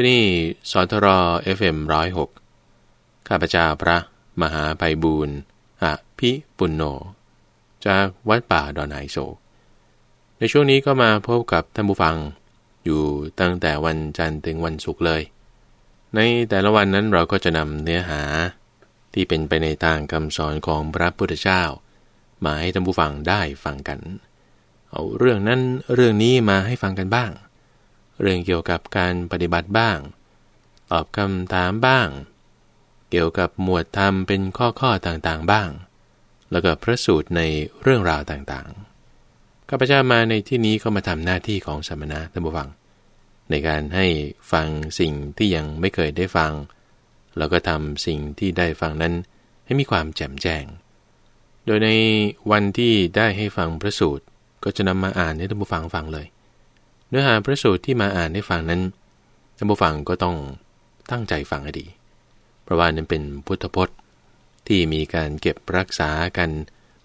ที่นี่สทร FM ร้อยหกข้าพเจ้าพระมหาไพบูรณ์อภิปุณโญจากวัดป่าดอนหายโศก ในช่วงนี้ก็มาพบกับท่านผู้ฟังอยู่ตั้งแต่วันจันทร์ถึงวันศุกร์เลย ในแต่ละวันนั้นเราก็จะนำเนื้อหาที่เป็นไปในทางคำสอนของพระพุทธเจ้า มาให้ท่านผู้ฟังได้ฟังกัน เอาเรื่องนั้นเรื่องนี้มาให้ฟังกันบ้าง เรื่องเกี่ยวกับการปฏิบัติบ้าง ตอบคำถามบ้าง เกี่ยวกับหมวดธรรมเป็นข้อข้อต่างๆบ้าง แล้วก็พระสูตรในเรื่องราวต่างๆข้าพเจ้ามาในที่นี้ก็มาทำหน้าที่ของสมณะท่านผู้ฟัง ในการให้ฟังสิ่งที่ยังไม่เคยได้ฟัง แล้วก็ทำสิ่งที่ได้ฟังนั้นให้มีความแจ่มแจ้ง โดยในวันที่ได้ให้ฟังพระสูตรก็จะนำมาอ่านให้ท่านผู้ฟังฟังเลย เนื้อหาพระสูตรที่มาอ่านให้ฟังนั้นท่านผู้ฟังก็ต้องตั้งใจฟังให้ดี เพราะว่านั้นเป็นพุทธพจน์ ที่มีการเก็บรักษากัน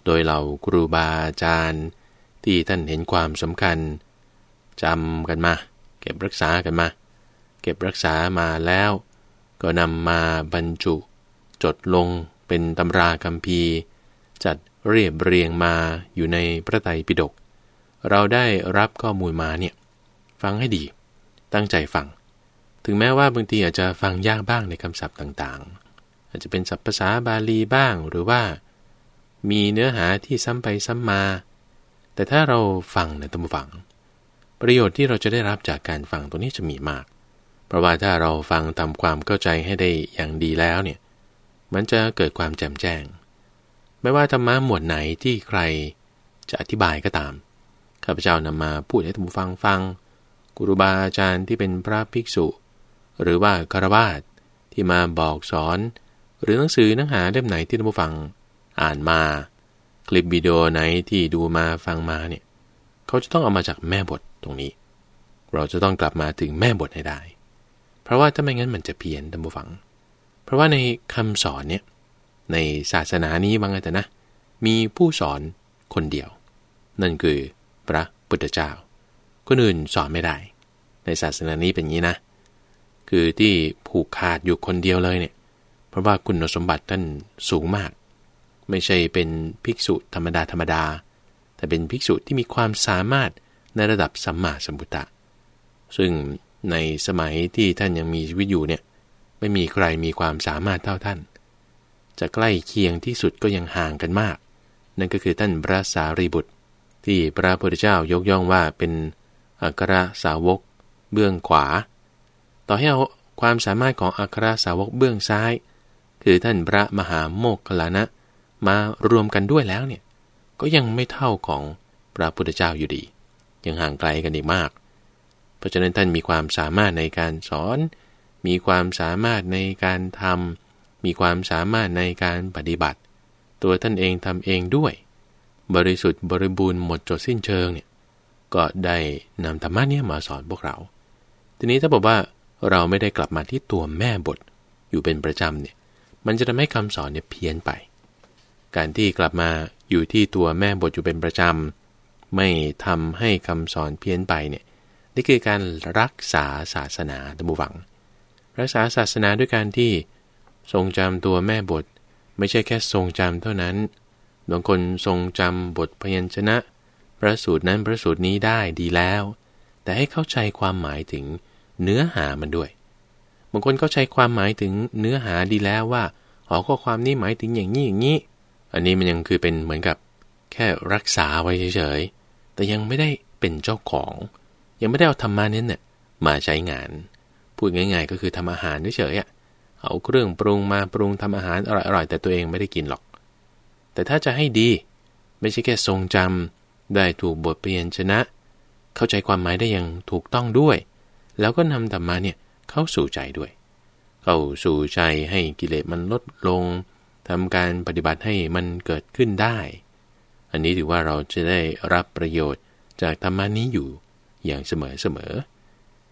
โดยเหล่าครูบาอาจารย์ ที่ท่านเห็นความสำคัญจำกันมา เก็บรักษากันมา เก็บรักษามาแล้ว ก็นำมาบรรจุ จดลงเป็นตำราคัมภีร์ จัดเรียบเรียงมาอยู่ในพระไตรปิฎกเราได้รับข้อมูลมาเนี่ย ฟังให้ดี ตั้งใจฟัง ถึงแม้ว่าบางทีอาจจะฟังยากบ้างในคำศัพท์ต่างๆ อาจจะเป็นศัพท์ภาษาบาลีบ้างหรือว่า มีเนื้อหาที่ซ้ำไปซ้ำมา แต่ถ้าเราฟังในตั้งฟัง ประโยชน์ที่เราจะได้รับจากการฟังตรงนี้จะมีมาก เพราะว่าถ้าเราฟังทำความเข้าใจให้ได้อย่างดีแล้วเนี่ย มันจะเกิดความแจ่มแจ้ง ไม่ว่าธรรมะหมวดไหนที่ใครจะอธิบายก็ตามข้าพเจ้านำมาพูดให้ท่านฟังฟัง กุรุบาอาจารย์ที่เป็นพระภิกษุ หรือว่าคารวาสที่มาบอกสอน หรือหนังสือเนื้อหาเล่มไหนที่ท่านผู้ฟังอ่านมา คลิปวิดีโอไหนที่ดูมาฟังมาเนี่ยเขาจะต้องเอามาจากแม่บทตรงนี้ เราจะต้องกลับมาถึงแม่บทให้ได้ เพราะว่าถ้าไม่งั้นมันจะเพี้ยนท่านผู้ฟัง เพราะว่าในคำสอนเนี่ยในศาสนานี้บางแต่นะ มีผู้สอนคนเดียว นั่นคือพระพุทธเจ้า คนอื่นสอนไม่ได้ ในศาสนานี้เป็นงี้นะ คือที่ผูกขาดอยู่คนเดียวเลยเนี่ย เพราะว่าคุณสมบัติท่านสูงมาก ไม่ใช่เป็นภิกษุธรรมดาธรรมดา แต่เป็นภิกษุที่มีความสามารถในระดับสัมมาสัมพุทธะ ซึ่งในสมัยที่ท่านยังมีชีวิตอยู่เนี่ย ไม่มีใครมีความสามารถเท่าท่าน จะใกล้เคียงที่สุดก็ยังห่างกันมาก นั่นก็คือท่านพระสารีบุตร ที่พระพุทธเจ้ายกย่องว่าเป็น อัครสาวก เบื้องขวา ต่อให้เอาความสามารถของอัครสาวกเบื้องซ้าย คือท่านพระมหาโมกขลานะมารวมกันด้วยแล้วเนี่ย ก็ยังไม่เท่าของพระพุทธเจ้าอยู่ดี ยังห่างไกลกันอีกมาก เพราะฉะนั้นท่านมีความสามารถในการสอน มีความสามารถในการทำมีความสามารถในการปฏิบัติ ตัวท่านเองทำเองด้วย บริสุทธิ์บริบูรณ์หมดจดสิ้นเชิงเนี่ย ก็ได้นำธรรมะนี้มาสอนพวกเรา ทีนี้ถ้าบอกว่าเราไม่ได้กลับมาที่ตัวแม่บทอยู่เป็นประจำเนี่ย มันจะทำให้คำสอนเนี่ยเพี้ยนไป การที่กลับมาอยู่ที่ตัวแม่บทอยู่เป็นประจำ ไม่ทำให้คำสอนเพี้ยนไปเนี่ยนี่คือการรักษาศาสนาตบุวัง รักษาศาสนาด้วยการที่ทรงจำตัวแม่บท ไม่ใช่แค่ทรงจำเท่านั้นบางคนทรงจำบทพยัญชนะ ระสูตรนั้นพระสูตรนี้ได้ดีแล้ว แต่ให้เข้าใจความหมายถึงเนื้อหามันด้วยบางคนเข้าใจความหมายถึงเนื้อหาดีแล้วว่าหอข้อความนี้หมายถึงอย่างนี้อย่างนี้ อันนี้มันยังคือเป็นเหมือนกับ แค่รักษาไว้เฉยๆ แต่ยังไม่ได้เป็นเจ้าของ ยังไม่ได้เอาธรรมานี้เนี่ยมาใช้งาน พูดง่ายๆ ก็คือทำอาหารเฉยๆเอาเครื่องปรุงมาปรุงทำอาหารอร่อยๆ แต่ตัวเองไม่ได้กินหรอก แต่ถ้าจะให้ดี ไม่ใช่แค่ทรงจำ ได้ถูกบทเปลี่ยนชนะ เข้าใจความหมายได้อย่างถูกต้องด้วย แล้วก็นำธรรมะเนี่ยเข้าสู่ใจด้วย เข้าสู่ใจให้กิเลสมันลดลงทำการปฏิบัติให้มันเกิดขึ้นได้ อันนี้ถือว่าเราจะได้รับประโยชน์จากธรรมะนี้อยู่อย่างเสมอเสมอ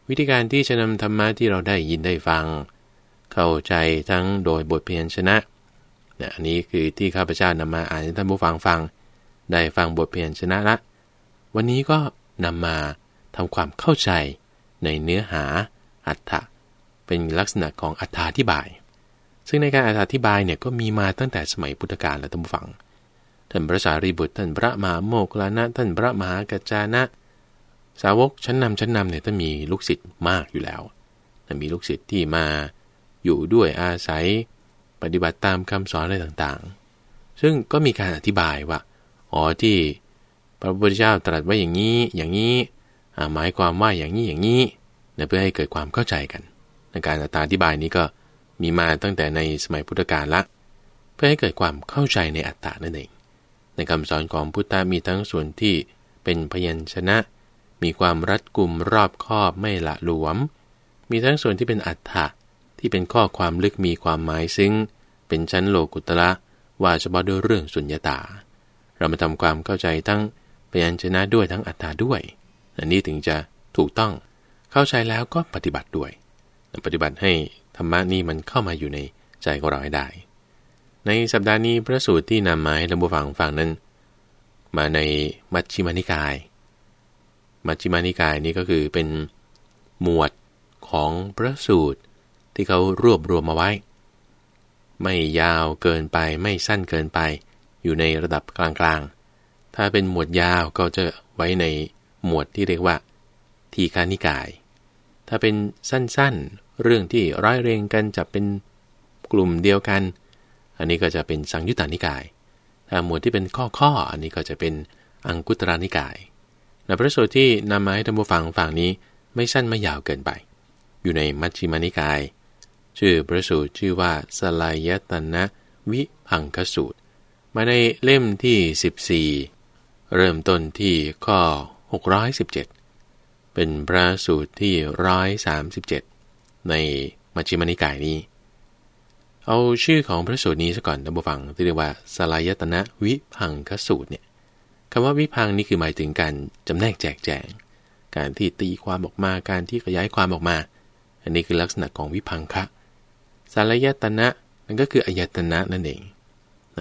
วิธีการที่จะนำธรรมะที่เราได้ยินได้ฟัง เข้าใจทั้งโดยบทเพียนชนะนะอันนี้คือที่ข้าพเจ้านำมาอ่านให้ท่านผู้ฟังฟัง ได้ฟังบทเพียนชนะละ วันนี้ก็นำมาทำความเข้าใจในเนื้อหาอัตถะเป็นลักษณะของอัฏฐอธิบาย ซึ่งในการอธิบายเนี่ยก็มีมาตั้งแต่สมัยพุทธกาลและท่านฟังท่านพระสารีบุตรท่านพระมหาโมกลานะท่านพระมหากัจจานะ สาวกชั้นนำชั้นนำเนี่ยท่านมีลูกศิษย์มากอยู่แล้วท่านมีลูกศิษย์ที่มาอยู่ด้วยอาศัย ปฏิบัติตามคำสอนอะไรต่างๆ ซึ่งก็มีการอธิบายว่า อ๋อที่พระพุทธเจ้าตรัสว่าอย่างนี้อย่างนี้หมายความว่าอย่างนี้อย่างนี้เพื่อให้เกิดความเข้าใจกันในการอธิบายนี้ก็มีมาตั้งแต่ในสมัยพุทธกาลละ เพื่อให้เกิดความเข้าใจในอัตตานั่นเอง ในคำสอนของพุทธมีทั้งส่วนที่เป็นพยัญชนะ มีความรัดกุมรอบคอบไม่ละหลวม มีทั้งส่วนที่เป็นอัตถะที่เป็นข้อความลึกมีความหมายซึ่งเป็นชั้นโลกุตละว่าเฉพาะด้วยเรื่องสุญญตา เรามาทำความเข้าใจทั้งพยัญชนะด้วยทั้งอัตตาด้วย อันนี้ถึงจะถูกต้องเข้าใจแล้วก็ปฏิบัติด้วย ปฏิบัติให้ธรรมะนี้มันเข้ามาอยู่ในใจของเราให้ได้ ในสัปดาห์นี้พระสูตรที่นำมาให้ท่านผู้ฟังฟังนั้น มาในมัชฌิมานิกาย มัชฌิมานิกายนี้ก็คือเป็นหมวดของพระสูตรที่เขารวบรวมมาไว้ ไม่ยาวเกินไปไม่สั้นเกินไป อยู่ในระดับกลางๆ ถ้าเป็นหมวดยาวก็จะไว้ในหมวดที่เรียกว่า ทีฆานิกาย ถ้าเป็นสั้นๆ เรื่องที่ร้อยเรียงกันจะเป็นกลุ่มเดียวกัน อันนี้ก็จะเป็นสังยุตตานิกาย ถ้าหมวดที่เป็นข้อๆอันนี้ก็จะเป็นอังคุตรานิกายในพระสูตรที่นำมาให้ท่านผู้ฟังฝั่งนี้ไม่สั้นไม่ยาวเกินไป อยู่ในมัชฌิมานิกาย ชื่อพระสูตรชื่อว่าสลายตนะวิพังคสูตร มาในเล่มที่ 14 เริ่มต้นที่ข้อ 617 เป็นพระสูตรที่ร้อยสามสิบเจ็ดในมัชฌิมานิกายนี้ เอาชื่อของพระสูตรนี้ซะก่อนท่านผู้ฟังที่เรียกว่าสลายตนะวิพังคสูตรเนี่ยคำว่าวิพังนี่คือหมายถึงการจำแนกแจกแจง การที่ตีความออกมาการที่ขยายความออกมา อันนี้คือลักษณะของวิพังคะสลายตนะนั่นก็คืออายตนะนั่นเอง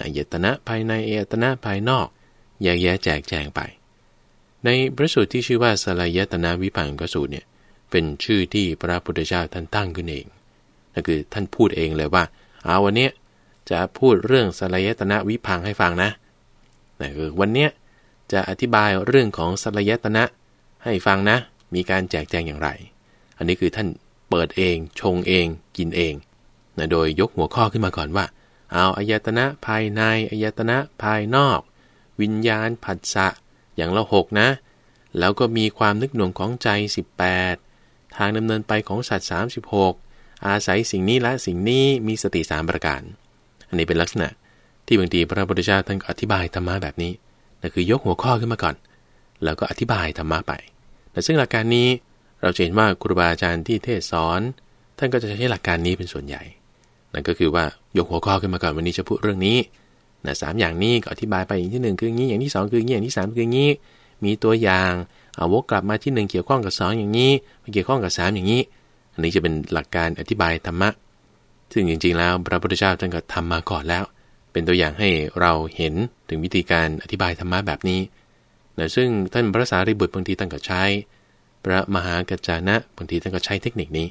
อายตนะภายในอายตนะภายนอกแยกแยะแจกแจงไป ในพระสูตรที่ชื่อว่าสลายตนาวิพังกสูตรเนี่ยเป็นชื่อที่พระพุทธเจ้าท่านตั้งขึ้นเองนั่นคือท่านพูดเองเลยว่าเอาวันนี้จะพูดเรื่องสลายตนะวิพังให้ฟังนะนั่นคือวันนี้จะอธิบายเรื่องของสลายตนะให้ฟังนะ มีการแจกแจงอย่างไร อันนี้คือท่านเปิดเองชงเองกินเองนะโดยยกหัวข้อขึ้นมาก่อนว่า เอาอายตนะภายในอายตนะภายนอก วิญญาณผัสสะอย่างละหกนะ แล้วก็มีความนึกหน่วงของใจ 18 ทางดำเนินไปของสัตว์ 36 อาศัยสิ่งนี้และสิ่งนี้มีสติสามประการ อันนี้เป็นลักษณะที่บางทีพระพุทธเจ้าท่านอธิบายธรรมะแบบนี้นั่นคือยกหัวข้อขึ้นมาก่อน แล้วก็อธิบายธรรมะไปแต่ซึ่งหลักการนี้เราเห็นว่าครูบาอาจารย์ที่เทศสอน ท่านก็จะใช้หลักการนี้เป็นส่วนใหญ่ นั่นก็คือว่ายกหัวข้อขึ้นมาก่อนวันนี้จะพูดเรื่องนี้นะสามอย่างนี้ก็อธิบายไปอย่างที่1คืออย่างนี้อย่างที่ 2 คืออย่างนี้อย่างที่ 3 คืออย่างนี้ มีตัวอย่างเอาวกกลับมาที่ 1 เกี่ยวข้องกับ 2 อย่างนี้เกี่ยวข้องกับ 3 อย่างนี้ อันนี้จะเป็นหลักการอธิบายธรรมะ ซึ่งจริงๆแล้วพระพุทธเจ้าท่านก็ทำมาก่อนแล้ว เป็นตัวอย่างให้เราเห็นถึงวิธีการอธิบายธรรมะแบบนี้นะซึ่งท่านพระสารีบุตรบางทีท่านก็ใช้ พระมหากัจจานะบางทีท่านก็ใช้เทคนิคนี้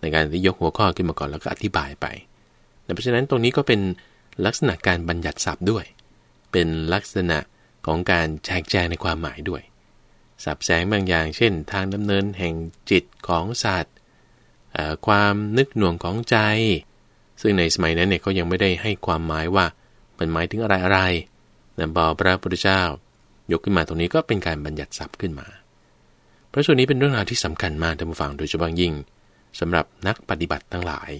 ในการที่ยกหัวข้อขึ้นมาก่อนแล้วก็อธิบายไป เพราะฉะนั้นตรงนี้ก็เป็นลักษณะการบัญญัติศัพท์ด้วย เป็นลักษณะของการแจกแจงในความหมายด้วย สับแสงบางอย่าง เช่น ทางดำเนินแห่งจิตของสัตว์ความนึกหน่วงของใจ ซึ่งในสมัยนั้นเนี่ยเขายังไม่ได้ให้ความหมายว่ามันหมายถึงอะไรอะไรแต่พอพระพุทธเจ้ายกขึ้นมาตรงนี้ก็เป็นการบัญญัติศัพท์ขึ้นมา พระสูตรนี้เป็นเรื่องราวที่สำคัญมากท่านผู้ฟังโดยเฉพาะยิ่งสำหรับนักปฏิบัติทั้งหลาย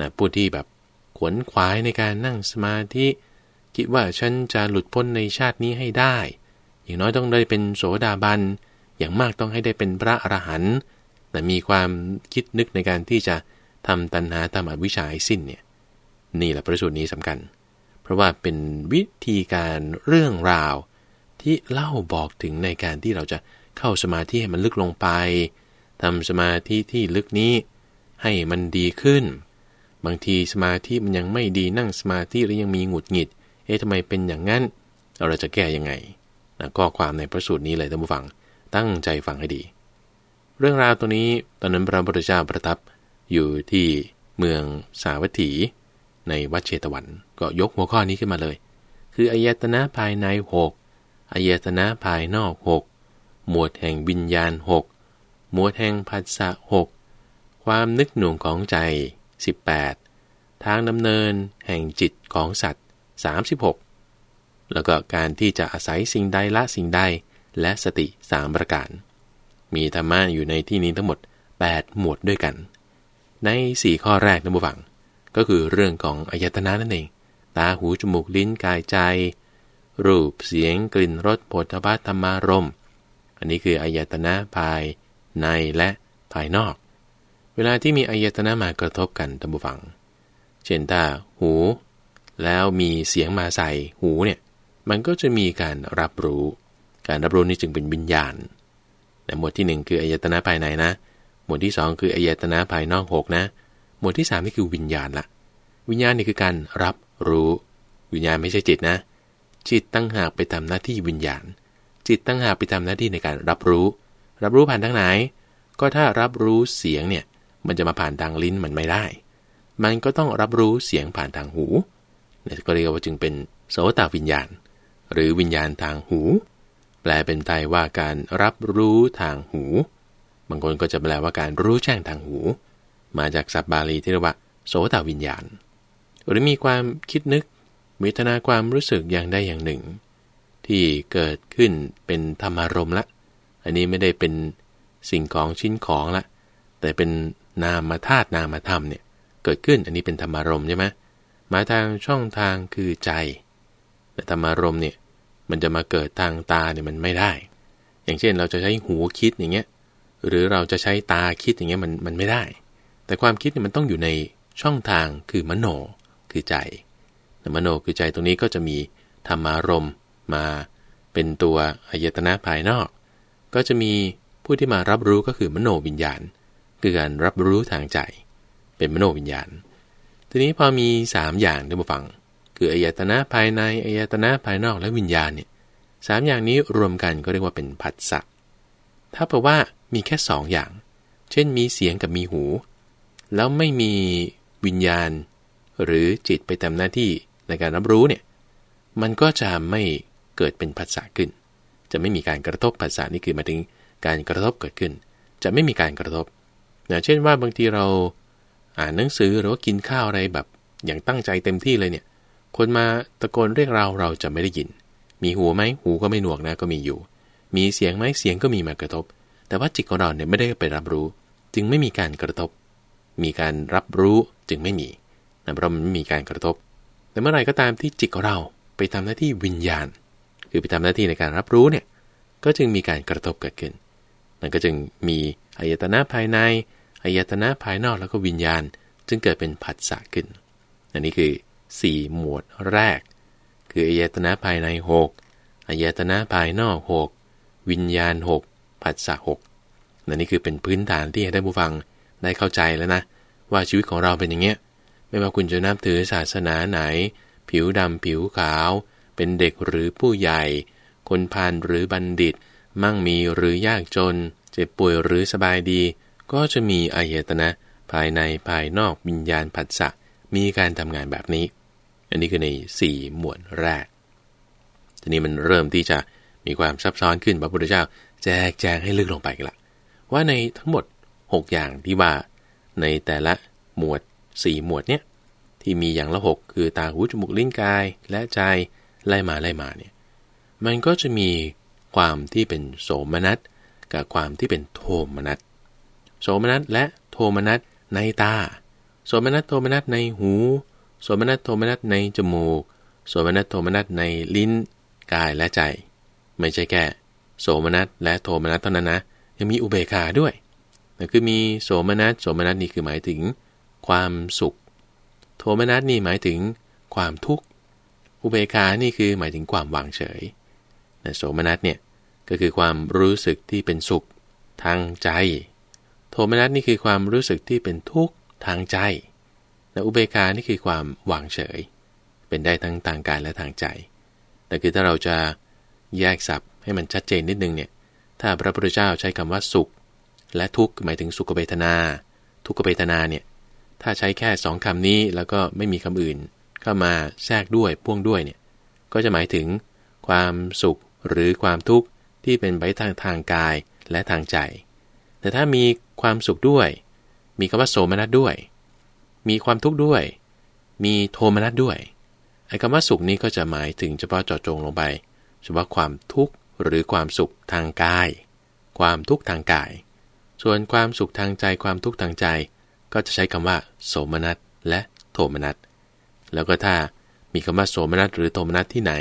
นะผู้ที่แบบ ขวนขวายในการนั่งสมาธิ คิดว่าฉันจะหลุดพ้นในชาตินี้ให้ได้ อย่างน้อยต้องได้เป็นโสดาบัน อย่างมากต้องให้ได้เป็นพระอรหันต์แต่มีความคิดนึกในการที่จะทำตัณหาทำอวิชชาให้สิ้นเนี่ย นี่แหละประสูตรนี้สำคัญ เพราะว่าเป็นวิธีการเรื่องราวที่เล่าบอกถึงในการที่เราจะเข้าสมาธิให้มันลึกลงไปทำสมาธิที่ลึกนี้ให้มันดีขึ้น บางทีสมาธิมันยังไม่ดีนั่งสมาธิแล้วยังมีหงุดหงิด เอ๊ะทำไมเป็นอย่างนั้น เราจะแก้ยังไงนะก็ความในพระสูตรนี้เลยท่านผู้ฟัง ตั้งใจฟังให้ดี เรื่องราวตัวนี้ตอนนั้นพระพุทธเจ้าประทับอยู่ที่เมืองสาวัตถี ในวัดเชตวัน ก็ยกหัวข้อนี้ขึ้นมาเลย คืออายตนะภายในหกอายตนะภายนอกหกหมวดแห่งวิญญาณหกหมวดแห่งผัสสะหกความนึกหน่วงของใจ 18 ทางดำเนินแห่งจิตของสัตว์ 36 แล้วก็การที่จะอาศัยสิ่งใดละสิ่งใดและสติสามประการ มีธรรมะอยู่ในที่นี้ทั้งหมด 8 หมวดด้วยกัน ใน 4 ข้อแรกนะบุฟัง ก็คือเรื่องของอายตนะนั่นเอง ตาหูจมูกลิ้นกายใจ รูปเสียงกลิ่นรสโผฏฐัพธรรมารม อันนี้คืออายตนะภายในและภายนอก เวลาที่มีอายตนะมากระทบกันตัมบูฟัง เช่นถ้าหู แล้วมีเสียงมาใส่หูเนี่ย มันก็จะมีการรับรู้ การรับรู้นี่จึงเป็นวิญญาณแต่หมวดที่ 1 คืออายตนะภายในนะ หมวดที่ 2 คืออายตนะภายนอก6นะ หมวดที่ 3 นี่คือวิญญาณละวิญญาณนี่คือการรับรู้ วิญญาณไม่ใช่จิตนะ จิตตั้งหากไปทำหน้าที่วิญญาณ จิตตั้งหากไปทำหน้าที่ในการรับรู้ รับรู้ผ่านทางไหน ก็ถ้ารับรู้เสียงเนี่ย มันจะมาผ่านทางลิ้นมันไม่ได้ มันก็ต้องรับรู้เสียงผ่านทางหูนี่ก็เรียกว่าจึงเป็นโสตวิญญาณ หรือวิญญาณทางหู แปลเป็นไทยว่าการรับรู้ทางหู บางคนก็จะแปลว่าการรู้แจ้งทางหู มาจากศัพท์บาลีที่เรียกว่า โสตวิญญาณ หรือมีความคิดนึกเวทนาความรู้สึกอย่างใดอย่างหนึ่ง ที่เกิดขึ้นเป็นธรรมารมละ อันนี้ไม่ได้เป็นสิ่งของชิ้นของละ แต่เป็น นามธาตุนามธรรมเนี่ยเกิดขึ้นอันนี้เป็นธรรมารมใช่ไหมมาทางช่องทางคือใจ แต่ธรรมารมเนี่ยมันจะมาเกิดทางตาเนี่ยมันไม่ได้ อย่างเช่นเราจะใช้หูคิดอย่างเงี้ยหรือเราจะใช้ตาคิดอย่างเงี้ยมันมันไม่ได้ แต่ความคิดเนี่ยมันต้องอยู่ในช่องทางคือมโนคือใจมโนคือใจตรงนี้ก็จะมีธรรมารมมาเป็นตัวอายตนะภายนอก ก็จะมีผู้ที่มารับรู้ก็คือมโนวิญญาณ คือการรับรู้ทางใจ เป็นมโนวิญญาณ ทีนี้พอมี 3 อย่างที่มาฟัง คืออายตนะภายในอายตนะภายนอกและวิญญาณเนี่ยสามอย่างนี้รวมกันก็เรียกว่าเป็นผัสสะถ้าแปลว่ามีแค่2ออย่าง เช่นมีเสียงกับมีหู แล้วไม่มีวิญญาณ หรือจิตไปทำหน้าที่ในการรับรู้เนี่ยมันก็จะไม่เกิดเป็นผัสสะขึ้น จะไม่มีการกระทบภาษานี่คือมาถึงการกระทบเกิดขึ้น จะไม่มีการกระทบ นะเช่นว่าบางทีเราอ่านหนังสือหรือว่ากินข้าวอะไรแบบ อย่างตั้งใจเต็มที่เลยเนี่ย คนมาตะโกนเรียกเราเราจะไม่ได้ยิน มีหูไหมหูก็ไม่หนวกนะก็มีอยู่ มีเสียงไหมเสียงก็มีมากระทบ แต่ว่าจิตของเราเนี่ยไม่ได้ไปรับรู้ จึงไม่มีการกระทบ มีการรับรู้จึงไม่มีนะเพราะมันไม่มีการกระทบ แต่เมื่อไหร่ก็ตามที่จิตของเราไปทำหน้าที่วิญญาณ คือไปทำหน้าที่ในการรับรู้เนี่ยก็จึงมีการกระทบเกิดขึ้นนั่นก็จึงมีอายตนะภายใน อายตนะภายนอกแล้วก็วิญญาณ จึงเกิดเป็นผัสสะขึ้น อันนี้คือ 4 หมวดแรก คืออายตนะภายใน 6อายตนะภายนอก 6 วิญญาณ 6ผัสสะ6นั่นนี่คือเป็นพื้นฐานที่ให้ท่านผู้ฟังได้เข้าใจแล้วนะ ว่าชีวิตของเราเป็นอย่างเงี้ย ไม่ว่าคุณจะนับถือศาสนาไหน ผิวดำผิวขาว เป็นเด็กหรือผู้ใหญ่ คนพาลหรือบัณฑิต มั่งมีหรือยากจน เจ็บป่วยหรือสบายดี ก็จะมีอายตนะภายในภายนอกวิญญาณผัสสะมีการทำงานแบบนี้ อันนี้คือใน 4 หมวดแรก ทีนี้มันเริ่มที่จะมีความซับซ้อนขึ้นพระพุทธเจ้าแจกแจงให้ลึกลงไปกันละว่าในทั้งหมด 6 อย่างที่ว่า ในแต่ละหมวด 4 หมวดเนี้ยที่มีอย่างละ 6 คือตาหูจมูกลิ้นกายและใจไล่มาไล่มาเนี่ยมันก็จะมีความที่เป็นโสมนัสกับความที่เป็นโทมนัส โสมนัสและโทมนัสในตา โสมนัสโทมนัสในหู โสมนัสโทมนัสในจมูก โสมนัสโทมนัสในลิ้น กายและใจ ไม่ใช่แค่โสมนัสและโทมนัสเท่านั้นนะ ยังมีอุเบกขาด้วยนั่นคือมีโสมนัสโสมนัสนี่คือหมายถึง ความสุข โทมนัสนี่หมายถึงความทุกข์ อุเบกขานี่คือหมายถึงความวางเฉยโสมนัสเนี่ยก็คือความรู้สึกที่เป็นสุขทางใจ โทมนัสนี่คือความรู้สึกที่เป็นทุกข์ทางใจและอุเบกานี่คือความวางเฉย เป็นได้ทั้งทางกายและทางใจ แต่คือถ้าเราจะแยกศัพท์ให้มันชัดเจนนิดนึงเนี่ย ถ้าพระพุทธเจ้าใช้คำว่าสุข และทุกข์หมายถึงสุขเวทนา ทุกขเวทนาเนี่ย ถ้าใช้แค่สองคำนี้แล้วก็ไม่มีคำอื่น เข้ามาแทรกด้วยพ่วงด้วยเนี่ย ก็จะหมายถึงความสุขหรือความทุกข์ที่เป็นไปทางทางกายและทางใจ แต่ถ้ามีความสุขด้วย มีคำว่าโสมนัสด้วย มีความทุกข์ด้วย มีโทมนัสด้วย ไอ้คำว่าสุขนี้ก็จะหมายถึงเฉพาะเจาะจงลงไป เฉพาะความทุกข์หรือความสุขทางกาย ความทุกข์ทางกาย ส่วนความสุขทางใจ ความทุกข์ทางใจ ก็จะใช้คำว่า โสมนัสและโทมนัส แล้วก็ถ้ามีคำว่าโสมนัสหรือโทมนัสที่ไหน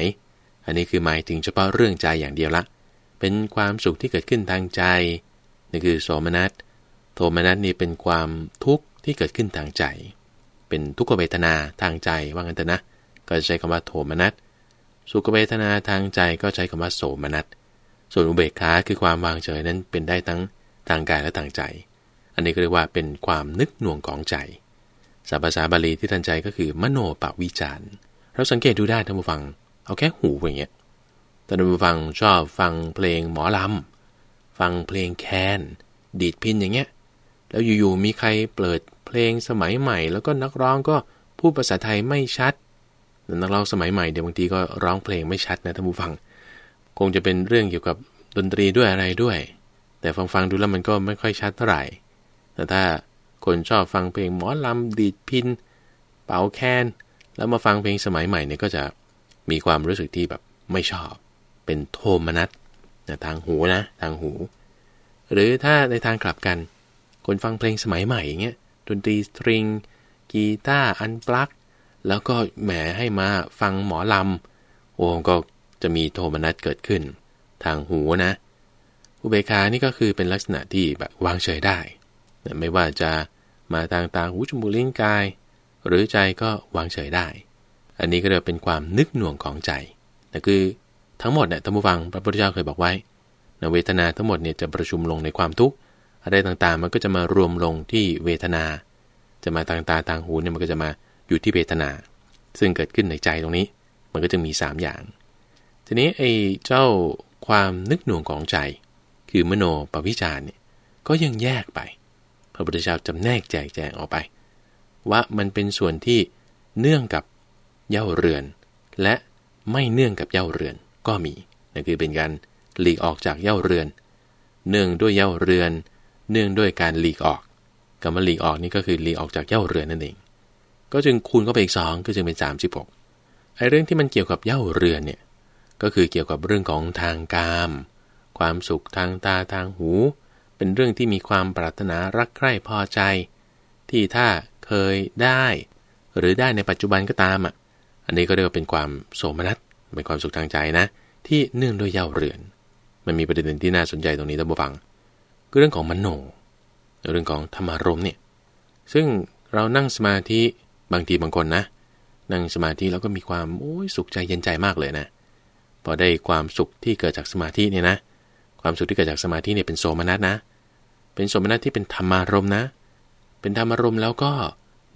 อันนี้คือหมายถึงเฉพาะเรื่องใจอย่างเดียวละ เป็นความสุขที่เกิดขึ้นทางใจ นี่คือโสมนัส โทมนัสนี่เป็นความทุกข์ที่เกิดขึ้นทางใจ เป็นทุกขเวทนาทางใจว่างั้นแต่นะ ก็จะใช้คำว่าโทมนัส สุขเวทนาทางใจก็ใช้คำว่าโสมนัส ส่วนอุเบกขาคือความวางเฉยนั้นเป็นได้ทั้งทางกายและทางใจ อันนี้ก็เรียกว่าเป็นความนึกหน่วงของใจภาษาบาลีที่ทันใจก็คือมโนปวิจารเราสังเกตดูได้ท่านผู้ฟัง เอาแค่หูอย่างเงี้ยท่านผู้ฟังชอบฟังเพลงหมอลำ ฟังเพลงแคนดีดพินอย่างเงี้ย แล้วอยู่ๆมีใครเปิดเพลงสมัยใหม่ แล้วก็นักร้องก็พูดภาษาไทยไม่ชัดนักร้องสมัยใหม่เดี๋ยวบางทีก็ร้องเพลงไม่ชัดนะท่านผู้ฟัง คงจะเป็นเรื่องเกี่ยวกับดนตรีด้วยอะไรด้วย แต่ฟังฟังดูแล้วมันก็ไม่ค่อยชัดเท่าไหร่ แต่ถ้าคนชอบฟังเพลงหมอลำดีดพินเป่าแคนแล้วมาฟังเพลงสมัยใหม่เนี่ยก็จะมีความรู้สึกที่แบบไม่ชอบ เป็นโทมนัส ทางหูนะทางหู หรือถ้าในทางกลับกัน คนฟังเพลงสมัยใหม่อย่างเงี้ยดนตรีสตริงกีตาร์อันปลั๊กแล้วก็แหมให้มาฟังหมอลำโอ้ก็จะมีโทมนัสเกิดขึ้น ทางหูนะอุเบกานี่ก็คือเป็นลักษณะที่แบบวางเฉยได้ ไม่ว่าจะมาทางตาหูจมูกลิ้นกาย หรือใจก็วางเฉยได้ อันนี้ก็เรียกเป็นความนึกหน่วงของใจแต่คือ ทั้งหมดเนี่ยท่านผู้ฟังพระพุทธเจ้าเคยบอกไว้นเวทนาทั้งหมดเนี่ยจะประชุมลงในความทุกข์อะไรต่างๆ มันก็จะมารวมลงที่เวทนา จะมาทางตาทางหูเนี่ยมันก็จะมาอยู่ที่เวทนา ซึ่งเกิดขึ้นในใจตรงนี้ มันก็จะมี 3 อย่าง ทีนี้ไอ้เจ้าความนึกหน่วงของใจ คือมโนปวิจารเนี่ยก็ยังแยกไปพระพุทธเจ้าจำแนกแจกแจงออกไป ว่ามันเป็นส่วนที่เนื่องกับเย่าเรือน และไม่เนื่องกับเย่าเรือน ก็มีนั่นคือเป็นการหลีกออกจากเย่าเรือน เนื่องด้วยเย่าเรือน เนื่องด้วยการหลีกออกคำว่าหลีกออกนี่ก็คือหลีกออกจากเย่าเรือนนั่นเอง ก็จึงคูณเข้าไปอีกสองก็จึงเป็นสามสิบหกไอ้เรื่องที่มันเกี่ยวกับเย่าเรือนเนี่ยก็คือเกี่ยวกับเรื่องของทางกาม ความสุขทางตาทางหู เป็นเรื่องที่มีความปรารถนารักใคร่พอใจ ที่ถ้าเคยได้ หรือได้ในปัจจุบันก็ตามอะอันนี้ก็เรียกว่าเป็นความโสมนัส เป็นความสุขทางใจนะ ที่เนื่องด้วยเย่าเรือน มันมีประเด็นที่น่าสนใจตรงนี้ท่านผู้ฟังก็เรื่องของมโน เรื่องของธรรมารมเนี่ย ซึ่งเรานั่งสมาธิบางทีบางคนนะ นั่งสมาธิแล้วก็มีความโอ้ยสุขใจเย็นใจมากเลยนะ พอได้ความสุขที่เกิดจากสมาธิเนี่ยนะ ความสุขที่เกิดจากสมาธิเนี่ยเป็นโสมนัสนะ เป็นโสมนัสที่เป็นธรรมารมนะ เป็นธรรมารมแล้วก็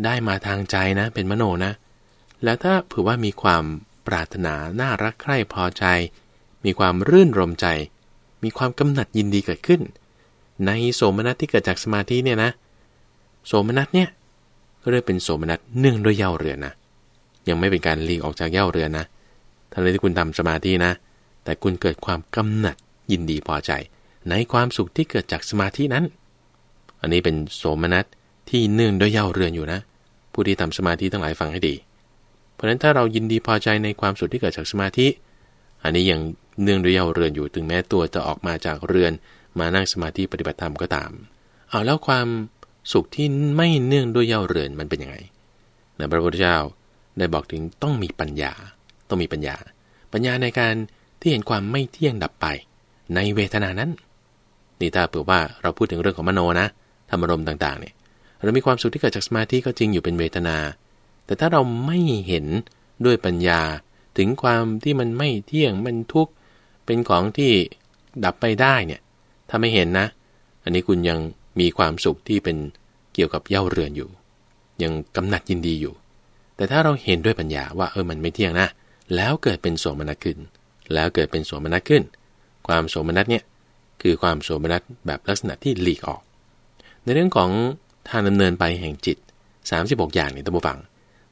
ได้มาทางใจนะ เป็นมโนนะ แล้วถ้าเผื่อว่ามีความ ปรารถนาน่ารักใคร่พอใจ มีความรื่นรมใจ มีความกำหนัดยินดีเกิดขึ้น ในโสมนัสที่เกิดจากสมาธิเนี่ยนะ โสมนัสเนี่ยก็เรียกเป็นโสมนัสเนื่องด้วยเย่าเรือนนะยังไม่เป็นการลีกออกจากเย่าเรือนนะทันทีที่คุณทำสมาธินะ แต่คุณเกิดความกำหนัดยินดีพอใจ ในความสุขที่เกิดจากสมาธินั้น อันนี้เป็นโสมนัสที่เนื่องด้วยเย่าเรือนอยู่นะ ผู้ที่ทำสมาธิทั้งหลายฟังให้ดี ราะฉะนั้นถ้าเรายินดีพอใจในความสุขที่เกิดจากสมาธิ อันนี้ยังเนื่องด้วยเย่าเรือนอยู่ถึงแม้ตัวจะออกมาจากเรือนมานั่งสมาธิปฏิบัติธรรมก็ตาม เอาแล้วความสุขที่ไม่เนื่องด้วยเย่าเรือนมันเป็นยังไงนะพระพุทธเจ้าได้บอกถึงต้องมีปัญญา ต้องมีปัญญา ปัญญาในการที่เห็นความไม่เที่ยงดับไป ในเวทนานั้น นี่ถ้าเผื่อว่าเราพูดถึงเรื่องของมโนนะธรรมรมต่างๆเนี่ยเรามีความสุขที่เกิดจากสมาธิก็จริงอยู่เป็นเวทนา แต่ถ้าเราไม่เห็นด้วยปัญญาถึงความที่มันไม่เที่ยงมันทุกข์เป็นของที่ดับไปได้เนี่ย ถ้าไม่เห็นนะ อันนี้คุณยังมีความสุขที่เป็นเกี่ยวกับเย่าเรือนอยู่ ยังกำหนัดยินดีอยู่ แต่ถ้าเราเห็นด้วยปัญญาว่าเออมันไม่เที่ยงนะ แล้วเกิดเป็นโสมนัสขึ้น แล้วเกิดเป็นโสมนัสขึ้น ความโสมนัสเนี่ยคือความโสมนัสแบบลักษณะที่หลีกออก ในเรื่องของทางดำเนินไปแห่งจิต 36 อย่างนี่ตั้งฟัง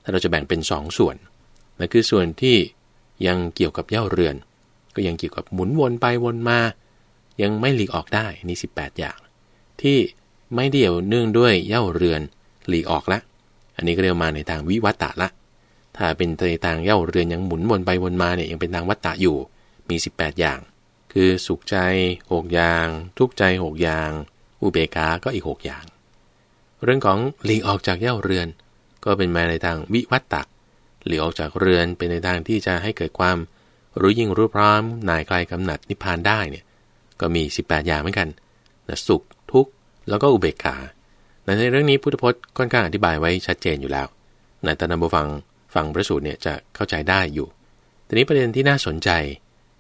ถ้าเราจะแบ่งเป็น2ส่วนนั่นคือส่วนที่ยังเกี่ยวกับเย่าเรือน ก็ยังเกี่ยวกับหมุนวนไปวนมา ยังไม่หลีกออกได้นี่18 อย่าง ที่ไม่เดี่ยวเนื่องด้วยเย่าเรือนหลีกออกละ อันนี้ก็เรียกมาในทางวิวัตตะละ ถ้าเป็นในทางเย่าเรือนยังหมุนวนไปวนมาเนี่ยยังเป็นทางวัตตะอยู่ มี 18 อย่าง คือสุขใจ6อย่าง ทุกใจ6อย่าง อุเบกาก็อีก 6 อย่าง เรื่องของหลีกออกจากเย่าเรือน ก็เป็นมาในทางวิวัตตะหลีกออกจากเรือนเป็นในทางที่จะให้เกิดความ รู้ยิ่งรู้พร้อมนายไกลกำหนัดนิพพานได้เนี่ยก็มี 18 อย่างเหมือนกันนะสุขทุกข์แล้วก็อุเบกขาในเรื่องนี้พุทธพจน์ค่อนข้างอธิบายไว้ชัดเจนอยู่แล้วในตอนนบฟังฟังพระสูตรเนี่ยจะเข้าใจได้อยู่ ทีนี้ประเด็นที่น่าสนใจ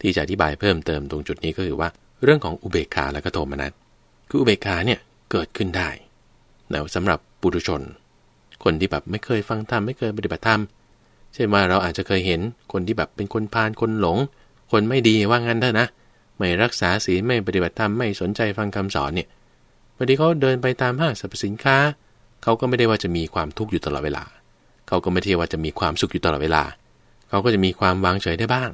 ที่จะอธิบายเพิ่มเติมตรงจุดนี้ก็คือว่า เรื่องของอุเบกขาและก็โทมนัสคืออุเบกขาเนี่ยเกิดขึ้นได้นะสำหรับปุถุชน คนที่แบบไม่เคยฟังธรรมไม่เคยปฏิบัติธรรมเช่นว่าเราอาจจะเคยเห็นคนที่แบบเป็นคนพาลคนหลง คนไม่ดีว่างั้นเถอะนะ ไม่รักษาศีลไม่ปฏิบัติธรรมไม่สนใจฟังคำสอนเนี่ยบางทีเขาเดินไปตามห้างสรรพสินค้าเขาก็ไม่ได้ว่าจะมีความทุกข์อยู่ตลอดเวลา เขาก็ไม่ได้ว่าจะมีความสุขอยู่ตลอดเวลา เขาก็จะมีความวางเฉยได้บ้าง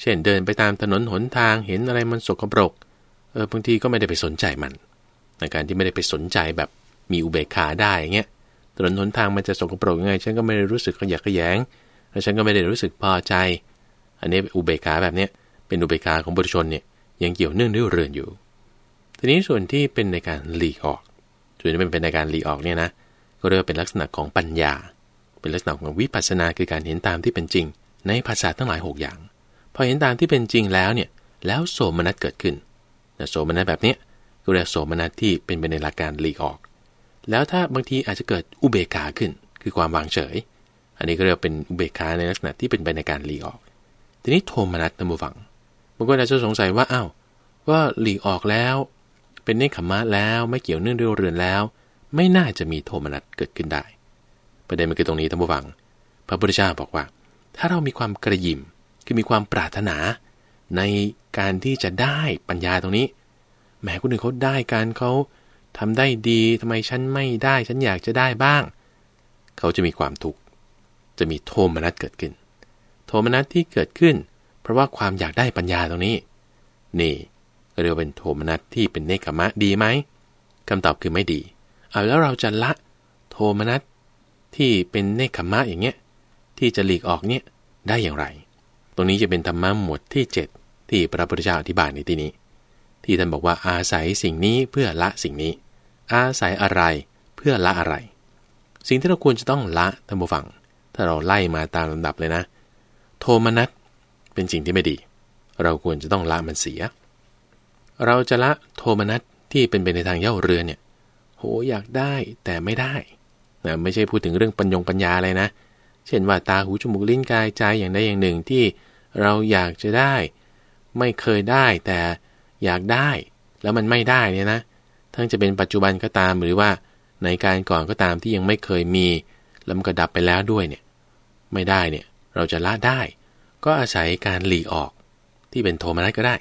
เช่นเดินไปตามถนนหนทางเห็นอะไรมันสกปรก เออบางทีก็ไม่ได้ไปสนใจมันในการที่ไม่ได้ไปสนใจแบบมีอุเบกขาได้เงี้ย ถนนหนทางมันจะสกปรกยังไง ฉันก็ไม่ได้รู้สึกขยะแขยงและฉันก็ไม่ได้รู้สึกพอใจ อันนี้อุเบกขาแบบเนี้ยเป็นอุเบกขาของบุตรชนเนี่ยยังเกี่ยวเนื่องด้วยเรือนอยู่ ทีนี้ส่วนที่เป็นในการหลีกออก ส่วนที่เป็นในการหลีกออกเนี่ยนะ ก็เรียกว่าเป็นลักษณะของปัญญา เป็นลักษณะของวิปัสสนาคือการเห็นตามที่เป็นจริง ในภาษาทั้งหลาย 6 อย่าง พอเห็นตามที่เป็นจริงแล้วเนี่ย แล้วโสมนัสเกิดขึ้นแต่โสมนัสแบบเนี้ยก็เรียกโสมนัสที่เป็นไปในหลักการหลีกออก แล้วถ้าบางทีอาจจะเกิดอุเบกขาขึ้น คือความวางเฉย อันนี้ก็เรียกเป็นอุเบกขาในลักษณะที่เป็นไปในการหลีกออก ทีนี้โทมนัสนบูฟังบางคนอาจจะสงสัยว่าอ้าวว่าหลีกออกแล้ว เป็นเนคขมะแล้วไม่เกี่ยวเนื่องด้วยเรือนแล้ว ไม่น่าจะมีโทมนัสเกิดขึ้นได้ ประเด็นมันคือตรงนี้ท่านผู้ฟัง พระพุทธเจ้าบอกว่า ถ้าเรามีความกระยิมคือมีความปรารถนา ในการที่จะได้ปัญญาตรงนี้แม้คนอื่นเขาได้การเขา ทำได้ดีทำไมฉันไม่ได้ฉันอยากจะได้บ้าง เขาจะมีความทุกข์จะมีโทมนัสเกิดขึ้น โทมนัสที่เกิดขึ้น เพราะว่าความอยากได้ปัญญาตรงนี้ นี่เรียกว่าเป็นโทมนัสที่เป็นเนคขมะดีไหมคำตอบคือไม่ดีเอาแล้วเราจะละโทมนัสที่เป็นเนคขมะอย่างเงี้ยที่จะหลีกออกเนี่ยได้อย่างไร ตรงนี้จะเป็นธรรมะหมวดที่ 7 ที่พระพุทธเจ้าอธิบายในที่นี้ ที่ท่านบอกว่าอาศัยสิ่งนี้เพื่อละสิ่งนี้ อาศัยอะไรเพื่อละอะไร สิ่งที่เราควรจะต้องละท่านผู้ฟัง ถ้าเราไล่มาตามลำดับเลยนะ โทมนัสเป็นสิ่งที่ไม่ดี เราควรจะต้องละมันเสีย เราจะละโทมนัสที่เป็นไปในทางเย่าเรือนเนี่ย โหอยากได้แต่ไม่ได้นะไม่ใช่พูดถึงเรื่องปัญญงปัญญาอะไรนะ เช่นว่าตาหูจมูกลิ้นกายใจอย่างใดอย่างหนึ่งที่เราอยากจะได้ ไม่เคยได้แต่ อยากได้แล้วมันไม่ได้เนี่ยนะ ทั้งจะเป็นปัจจุบันก็ตามหรือว่าในการก่อนก็ตามที่ยังไม่เคยมีแล้วมันก็ดับไปแล้วด้วยเนี่ย ไม่ได้เนี่ยเราจะละได้ ก็อาศัยการหลีออกที่เป็นโทมนัสก็ได้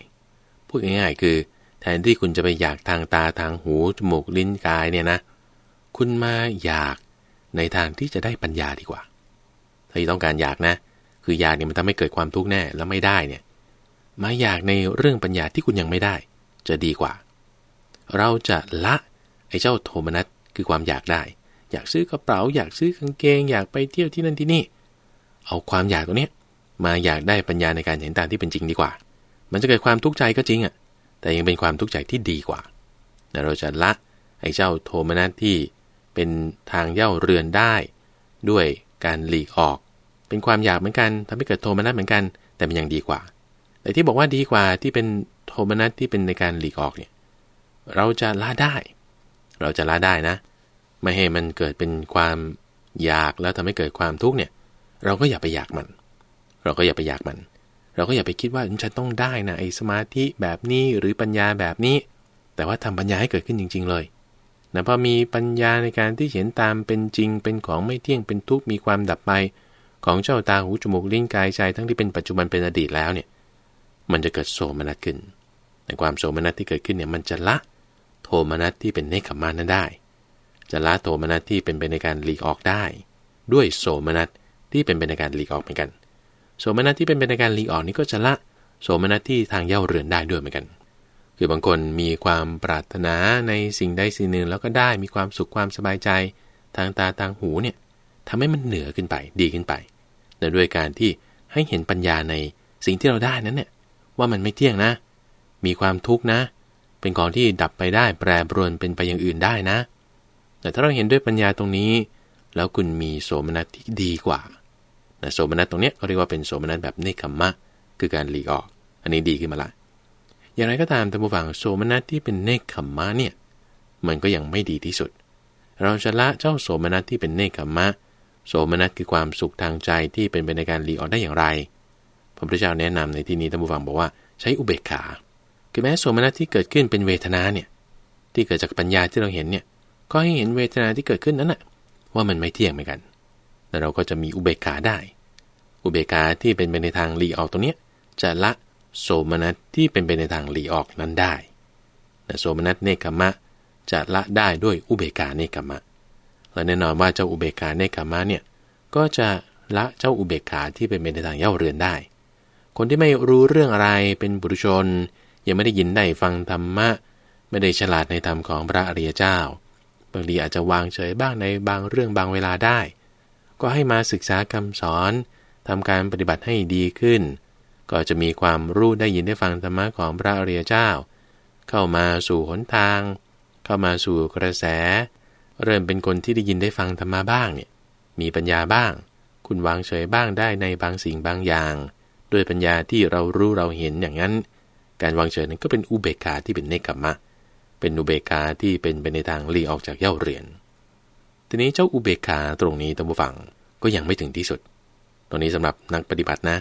พูดง่ายๆคือ แทนที่คุณจะไปอยากทางตาทางหูจมูกลิ้นกายเนี่ยนะ คุณมาอยากในทางที่จะได้ปัญญาดีกว่า ถ้าต้องการอยากนะ คืออยากเนี่ยมันทำให้เกิดความทุกข์แน่แล้วไม่ได้เนี่ย มาอยากในเรื่องปัญญาที่คุณยังไม่ได้ จะดีกว่า เราจะละไอ้เจ้าโทมนัสคือความอยากได้ อยากซื้อกระเป๋า อยากซื้อกางเกง อยากไปเที่ยวที่นั่นที่นี่ เอาความอยากตรงนี้มาอยากได้ปัญญาในการเห็นตามที่เป็นจริงดีกว่า มันจะเกิดความทุกข์ใจก็จริงอะ แต่ยังเป็นความทุกข์ใจที่ดีกว่าเราจะละไอ้เจ้าโทมนัสที่เป็นทางเย่าเรือนได้ ด้วยการหลีกออก เป็นความอยากเหมือนกันทำให้เกิดโทมนัสเหมือนกัน แต่มันยังดีกว่า แต่ที่บอกว่าดีกว่าที่เป็นโทมนัสที่เป็นในการหลีกออกเนี่ยเราจะละได้ เราจะละได้นะ ไม่ให้มันเกิดเป็นความอยากแล้วทำให้เกิดความทุกข์เนี่ย เราก็อย่าไปอยากมัน เราก็อย่าไปอยากมัน เราก็อย่าไปคิดว่าฉันต้องได้นะไอ้สมาธิแบบนี้หรือปัญญาแบบนี้ แต่ว่าทำปัญญาให้เกิดขึ้นจริง ๆ เลยนะพอมีปัญญาในการที่เห็นตามเป็นจริง เป็นของไม่เที่ยงเป็นทุกข์มีความดับไป ของเจ้าตาหูจมูกลิ้นกายใจทั้งที่เป็นปัจจุบันเป็นอดีตแล้วเนี่ย มันจะเกิดโสมนัสขึ้นในความโสมนัสที่เกิดขึ้นเนี่ยมันจะละโทมนัสที่เป็นเนคขมานั้นได้ จะละโทมนัสที่เป็นไปในการหลีกออกได้ ด้วยโสมนัสที่เป็นไปในการหลีกออกเหมือนกัน โสมนัสที่เป็นไปในการหลีกออกนี้ก็จะละโสมนัสที่ทางเย่าเรือนได้ด้วยเหมือนกัน คือบางคนมีความปรารถนาในสิ่งใดสิ่งหนึ่งแล้วก็ได้มีความสุขความสบายใจทางตาทางหูเนี่ยทำให้มันเหนือขึ้นไปดีขึ้นไปแต่ด้วยการที่ให้เห็นปัญญาในสิ่งที่เราได้นั้นเนี่ย ว่ามันไม่เที่ยงนะ มีความทุกข์นะ เป็นของที่ดับไปได้แปรปรวนเป็นไปอย่างอื่นได้นะ แต่ถ้าเราเห็นด้วยปัญญาตรงนี้ แล้วคุณมีโสมนัสที่ดีกว่านะโสมนัสตรงนี้เขาเรียกว่าเป็นโสมนัสแบบเนคขมมะ คือการหลีกออก อันนี้ดีขึ้นมาละอย่างไรก็ตามท่านผู้ฟังโสมนัสที่เป็นเนคขมมะเนี่ยมันก็ยังไม่ดีที่สุด เราจะละเจ้าโสมนัสที่เป็นเนคขมมะ โสมนัสคือความสุขทางใจที่เป็นไปในการหลีกออกได้อย่างไร พระพุทธเจ้าแนะนำในที่นี้ท่านผู้ฟังบอกว่าใช้อุเบกขา คือแม้โสมนัสที่เกิดขึ้นเป็นเวทนาเนี่ยที่เกิดจากปัญญาที่เราเห็นเนี่ยก็ให้เห็นเวทนาที่เกิดขึ้นนั้นนะว่ามันไม่เที่ยงเหมือนกัน แต่เราก็จะมีอุเบกขาได้ อุเบกขาที่เป็นไปในทางหลีออกตรงนี้จะละโสมนัสที่เป็นไปในทางหลีออกนั้นได้แต่โสมนัสเนคขมะจะละได้ด้วยอุเบกขาเนคขมะ และแน่นอนว่าเจ้าอุเบกขาเนคขมะเนี่ยก็จะละเจ้าอุเบกขาที่เป็นไปในทางเย่าเรือนได้ คนที่ไม่รู้เรื่องอะไรเป็นบุรุชน ยังไม่ได้ยินได้ฟังธรรมะ ไม่ได้ฉลาดในธรรมของพระอริยเจ้า บางทีอาจจะวางเฉยบ้างในบางเรื่องบางเวลาได้ ก็ให้มาศึกษาคำสอนทำการปฏิบัติให้ดีขึ้น ก็จะมีความรู้ได้ยินได้ฟังธรรมะของพระอริยเจ้า เข้ามาสู่หนทาง เข้ามาสู่กระแส เริ่มเป็นคนที่ได้ยินได้ฟังธรรมะบ้างเนี่ยมีปัญญาบ้าง คุณวางเฉยบ้างได้ในบางสิ่งบางอย่าง ด้วยปัญญาที่เรารู้เราเห็นอย่างนั้น การวางเฉยนั้นก็เป็นอุเบกขาที่เป็นเนกขมะ เป็นอุเบกขาที่เป็นไปในทางลีออกจากเย่าเรียนทีนี้เจ้าอุเบกขาตรงนี้ตั้งฟังก็ยังไม่ถึงที่สุด ตรงนี้สำหรับนักปฏิบัตินะ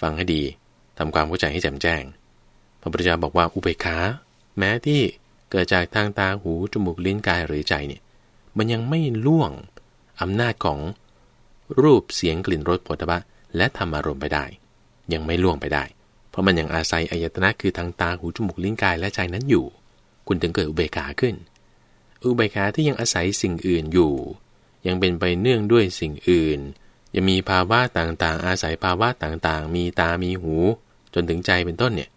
ฟังให้ดีทำความเข้าใจให้แจ่มแจ้ง พระพุทธเจ้าบอกว่าอุเบกขา แม้ที่เกิดจากทางตาหูจมูกลิ้นกายหรือใจเนี่ย มันยังไม่ล่วงอำนาจของรูปเสียงกลิ่นรสผลิตภัณฑ์และธรรมารมณ์ไปได้ ยังไม่ล่วงไปได้ เพราะมันยังอาศัยอายตนะคือทางตาหูจมูกลิ้นกายและใจนั้นอยู่ คุณถึงเกิดอุเบกขาขึ้น อุเบกขาที่ยังอาศัยสิ่งอื่นอยู่ ยังเป็นไปเนื่องด้วยสิ่งอื่น ยังมีภาวะต่างๆ อาศัยภาวะต่างๆ มีตามีหู จนถึงใจเป็นต้นเนี่ย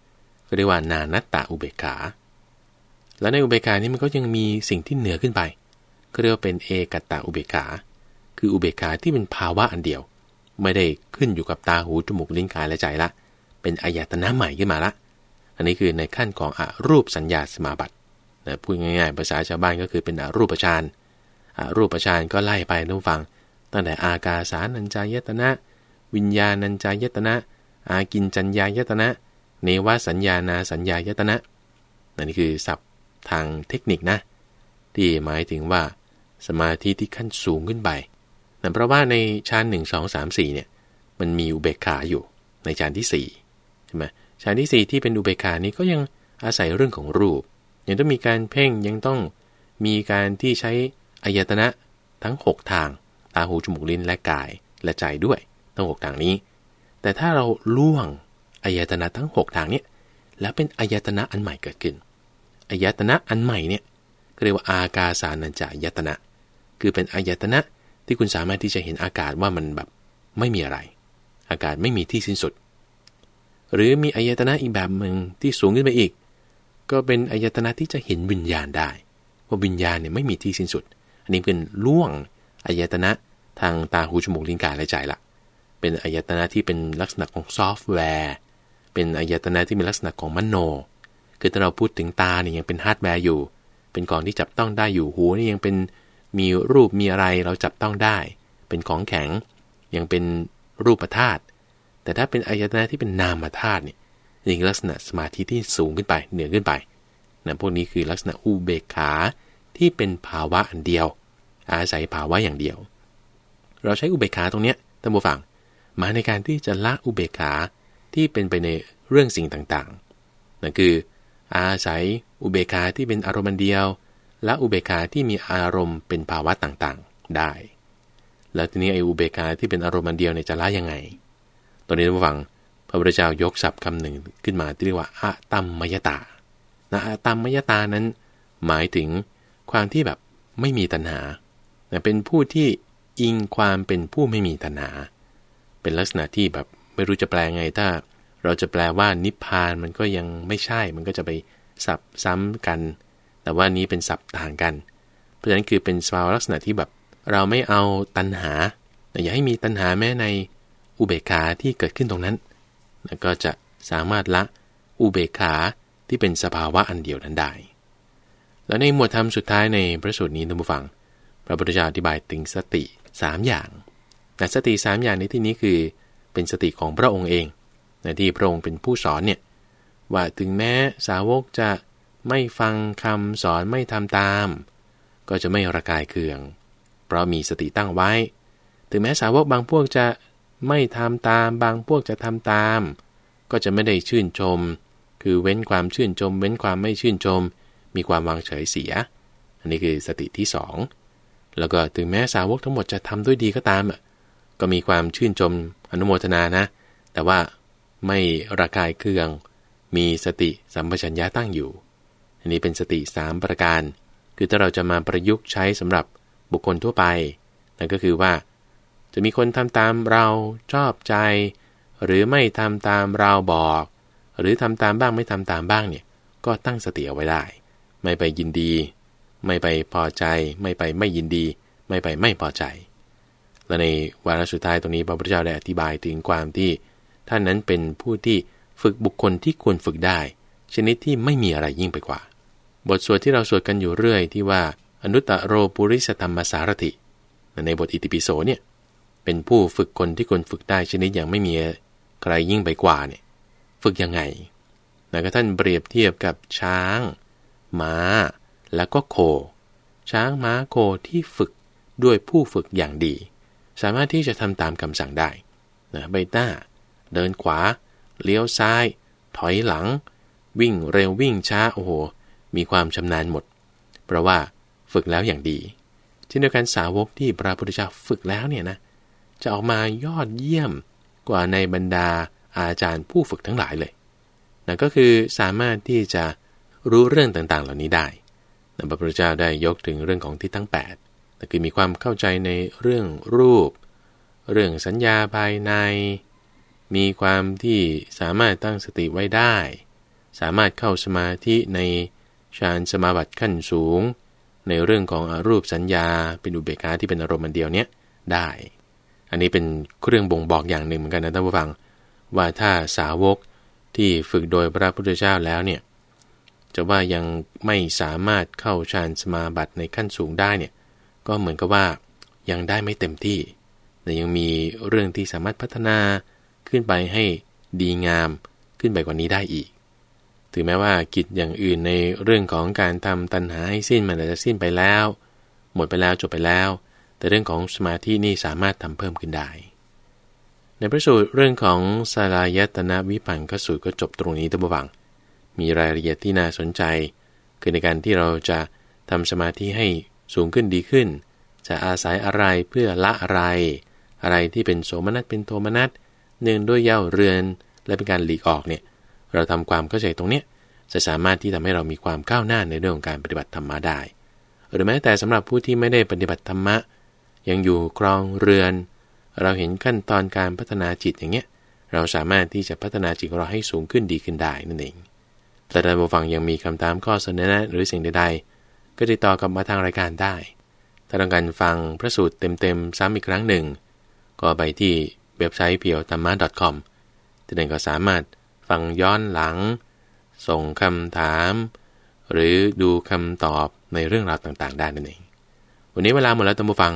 ก็เรียกว่านานัตตาอุเบกขา แล้วในอุเบกขานี้มันก็ยังมีสิ่งที่เหนือขึ้นไปก็เรียกว่าเป็นเอกตตาอุเบกขา คืออุเบกขาที่เป็นภาวะอันเดียว ไม่ได้ขึ้นอยู่กับตาหูจมูกลิ้นกายและใจละ เป็นอายตนะใหม่ขึ้นมาละ อันนี้คือในขั้นของอรูปสัญญาสมาบัตินะพูดง่ายๆ ภาษาชาวบ้านก็คือเป็นอรูปฌานอรูปฌานก็ไล่ไปทุกฟัง ตั้งแต่อากาสานัญจายตนะ วิญญาณัญจายตนะ อากินจัญญายตนะเนวสัญญานาสัญญายตนะนั่นคือศัพท์ทางเทคนิคนะ ที่หมายถึงว่า สมาธิที่ขั้นสูงขึ้นไป แต่เพราะว่าในชั้นหนึ่งสองสามสี่เนี่ยมันมีอุเบกขาอยู่ในชั้นที่สี่ใช่ไหมชั้นที่สี่ที่เป็นอุเบกขานี้ก็ยังอาศัยเรื่องของรูป ยังต้องมีการเพ่งยังต้องมีการที่ใช้อายตนะทั้ง 6 ทางตาหูจมูกลิ้นและกายและใจด้วยทั้ง6ทางนี้ แต่ถ้าเราล่วงอายตนะทั้ง 6 ทางนี้แล้วเป็นอายตนะอันใหม่เกิดขึ้นอายตนะอันใหม่เนี่ยเรียกว่าอากาสานัญจายตนะ คือเป็นอายตนะ ที่คุณสามารถที่จะเห็นอากาศว่ามันแบบไม่มีอะไร อากาศไม่มีที่สิ้นสุด หรือมีอายตนะอีกแบบหนึ่งที่สูงขึ้นไปอีก ก็เป็นอายตนะที่จะเห็นวิญญาณได้ว่าวิญญาณเนี่ยไม่มีที่สิ้นสุด อันนี้เป็นล่วงอายตนะทางตาหูจมูกลิ้นกายและใจละเป็นอายตนะที่เป็นลักษณะของซอฟต์แวร์ เป็นอายตนะที่มีลักษณะของมโน คือถ้าเราพูดถึงตาเนี่ยยังเป็นฮาร์ดแวร์อยู่ เป็นของที่จับต้องได้อยู่หูนี่ยังเป็น มีรูปมีอะไรเราจับต้องได้ เป็นของแข็งยังเป็นรูปธาตุแต่ถ้าเป็นอายตนะที่เป็นนามธาตุเนี่ยนี่ลักษณะสมาธิที่สูงขึ้นไปเหนือขึ้นไปนะพวกนี้คือลักษณะอุเบกขาที่เป็นภาวะอันเดียว อาศัยภาวะอย่างเดียว เราใช้อุเบกขาตรงเนี้ยท่านผู้ฟัง มาในการที่จะละอุเบกขาที่เป็นไปในเรื่องสิ่งต่างๆนั่นคือ อาศัยอุเบกขาที่เป็นอารมณ์เดียว ละอุเบกขาที่มีอารมณ์เป็นภาวะต่างๆได้ แล้วทีนี้ไออุเบกขาที่เป็นอารมณ์เดียวเนี่ยจะละยังไง ตอนนี้ท่านฟังพระพุทธเจ้ายกศัพท์คำหนึ่งขึ้นมาที่เรียกว่าอะตัมมยตานะอะตัมมยตานั้น หมายถึงความที่แบบไม่มีตัณหา เป็นผู้ที่อิงความเป็นผู้ไม่มีตัณหา เป็นลักษณะที่แบบไม่รู้จะแปลไงถ้า เราจะแปลว่านิพพานมันก็ยังไม่ใช่ มันก็จะไปสับซ้ำกัน แต่ว่านี้เป็นสับต่างกัน เพราะฉะนั้นคือเป็นสภาวะลักษณะที่แบบเราไม่เอาตัณหาอย่าให้มีตัณหาแม้ในอุเบกขาที่เกิดขึ้นตรงนั้น แล้วก็จะสามารถละอุเบกขาที่เป็นสภาวะอันเดียวนั้นได้ แล้วในหมวดธรรมสุดท้ายในพระสูตรนี้ท่านผู้ฟัง พระพุทธเจ้าอธิบายถึงสติ 3 อย่างแต่สติ 3 อย่างในที่นี้คือเป็นสติของพระองค์เองในที่พระองค์เป็นผู้สอนเนี่ยว่าถึงแม้สาวกจะ ไม่ฟังคำสอนไม่ทำตาม ก็จะไม่ระกายเคือง เพราะมีสติตั้งไว้ ถึงแม้สาวกบางพวกจะไม่ทำตามบางพวกจะทำตาม ก็จะไม่ได้ชื่นชม คือเว้นความชื่นชม เว้นความไม่ชื่นชม มีความวางเฉยเสีย อันนี้คือสติที่สองแล้วก็ถึงแม้สาวกทั้งหมดจะทำด้วยดีก็ตามก็มีความชื่นชมอนุโมทนานะ แต่ว่าไม่ระกายเครื่อง มีสติสัมปชัญญะตั้งอยู่ อันนี้เป็นสติ 3 ประการ คือถ้าเราจะมาประยุกต์ใช้สำหรับบุคคลทั่วไป นั่นก็คือว่า จะมีคนทำตามเราชอบใจ หรือไม่ทำตามเราบอก หรือทำตามบ้างไม่ทำตามบ้างเนี่ย ก็ตั้งสติเอาไว้ได้ ไม่ไปยินดี ไม่ไปพอใจ ไม่ไปไม่ยินดี ไม่ไปไม่พอใจ และในวาระสุดท้ายตรงนี้พระพุทธเจ้าได้อธิบายถึงความที่ท่านนั้นเป็นผู้ที่ฝึกบุคคลที่ควรฝึกได้ ชนิดที่ไม่มีอะไรยิ่งไปกว่า บทสวดที่เราสวดกันอยู่เรื่อยที่ว่าอนุตตรโรปุริสธรรมสารติในบทอิติปิโสเนี่ยเป็นผู้ฝึกคนที่ควรฝึกได้ชนิดอย่างไม่มีใครยิ่งไปกว่าเนี่ยฝึกยังไงแล้วก็ท่านเปรียบเทียบกับช้าง ม้า แล้วก็โค ช้างม้าโคที่ฝึกด้วยผู้ฝึกอย่างดี สามารถที่จะทำตามคำสั่งได้นะใบหน้า เดินขวา เลี้ยวซ้าย ถอยหลัง วิ่งเร็ววิ่งช้าโอ้โห มีความชำนาญหมด เพราะว่าฝึกแล้วอย่างดีเช่นเดียวกันสาวกที่พระพุทธเจ้าฝึกแล้วเนี่ยนะจะออกมายอดเยี่ยมกว่าในบรรดาอาจารย์ผู้ฝึกทั้งหลายเลยนั่นก็คือสามารถที่จะรู้เรื่องต่างๆ เหล่านี้ได้นพระพุทธเจ้าได้ยกถึงเรื่องของที่ทั้ง8นั่นคือมีความเข้าใจในเรื่องรูป เรื่องสัญญาภายใน มีความที่สามารถตั้งสติไว้ได้ สามารถเข้าสมาธิใน ฌานสมาบัติขั้นสูง ในเรื่องของอรูปสัญญาเป็นอุเบกขาที่เป็นอารมณ์ันเดียวเนี้ยได้ อันนี้เป็นเครื่องบ่งบอกอย่างหนึ่งเหมือนกันนะท่านผู้ฟัง ว่าถ้าสาวกที่ฝึกโดยพระพุทธเจ้าแล้วเนี่ยจะว่ายังไม่สามารถเข้าฌานสมาบัติในขั้นสูงได้เนี่ยก็เหมือนกับว่ายังได้ไม่เต็มที่ แต่ยังมีเรื่องที่สามารถพัฒนาขึ้นไปให้ดีงามขึ้นไปกว่านี้ได้อีก ถึงแม้ว่ากิจอย่างอื่นในเรื่องของการทำตัณหาให้สิ้นมันอาจจะสิ้นไปแล้ว หมดไปแล้วจบไปแล้ว แต่เรื่องของสมาธินี่สามารถทำเพิ่มขึ้นได้ ในพระสูตรเรื่องของสลายตนะวิปังกสูตรก็จบตรงนี้ตั้งบังมีรายละเอียดที่น่าสนใจ คือในการที่เราจะทำสมาธิให้สูงขึ้นดีขึ้น จะอาศัยอะไรเพื่อละอะไร อะไรที่เป็นโสมนัสเป็นโทมนัสเนื่องด้วยเย่าเรือนและเป็นการหลีกออกเนี่ย เราทำความเข้าใจตรงเนี้ยจะสามารถที่ทำให้เรามีความก้าวหน้าในเรื่องของการปฏิบัติธรรมะได้ หรือแม้แต่สำหรับผู้ที่ไม่ได้ปฏิบัติธรรมะ ยังอยู่ครองเรือน เราเห็นขั้นตอนการพัฒนาจิตอย่างเงี้ย เราสามารถที่จะพัฒนาจิตของเราให้สูงขึ้นดีขึ้นได้นั่นเอง แต่ท่านผู้ฟังยังมีคำถามข้อเสนอแนะหรือสิ่งใดๆ ก็ติดต่อกับมาทางรายการได้ ถ้าต้องการฟังพระสูตรเต็มๆ ซ้ำอีกครั้งหนึ่ง ก็ไปที่เว็บไซต์เพียวธรรมะ .com ที่นั่นก็สามารถ ฟังย้อนหลัง ส่งคำถาม หรือดูคำตอบในเรื่องราวต่างๆ ได้นั่นเอง วันนี้เวลาหมดแล้วตัมบูฟัง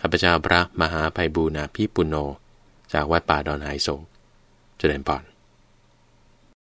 ข้าพเจ้าพระมหาภัยบูณาพี่ปุณโญจากวัดป่าดอนไฮโศกเจริญพร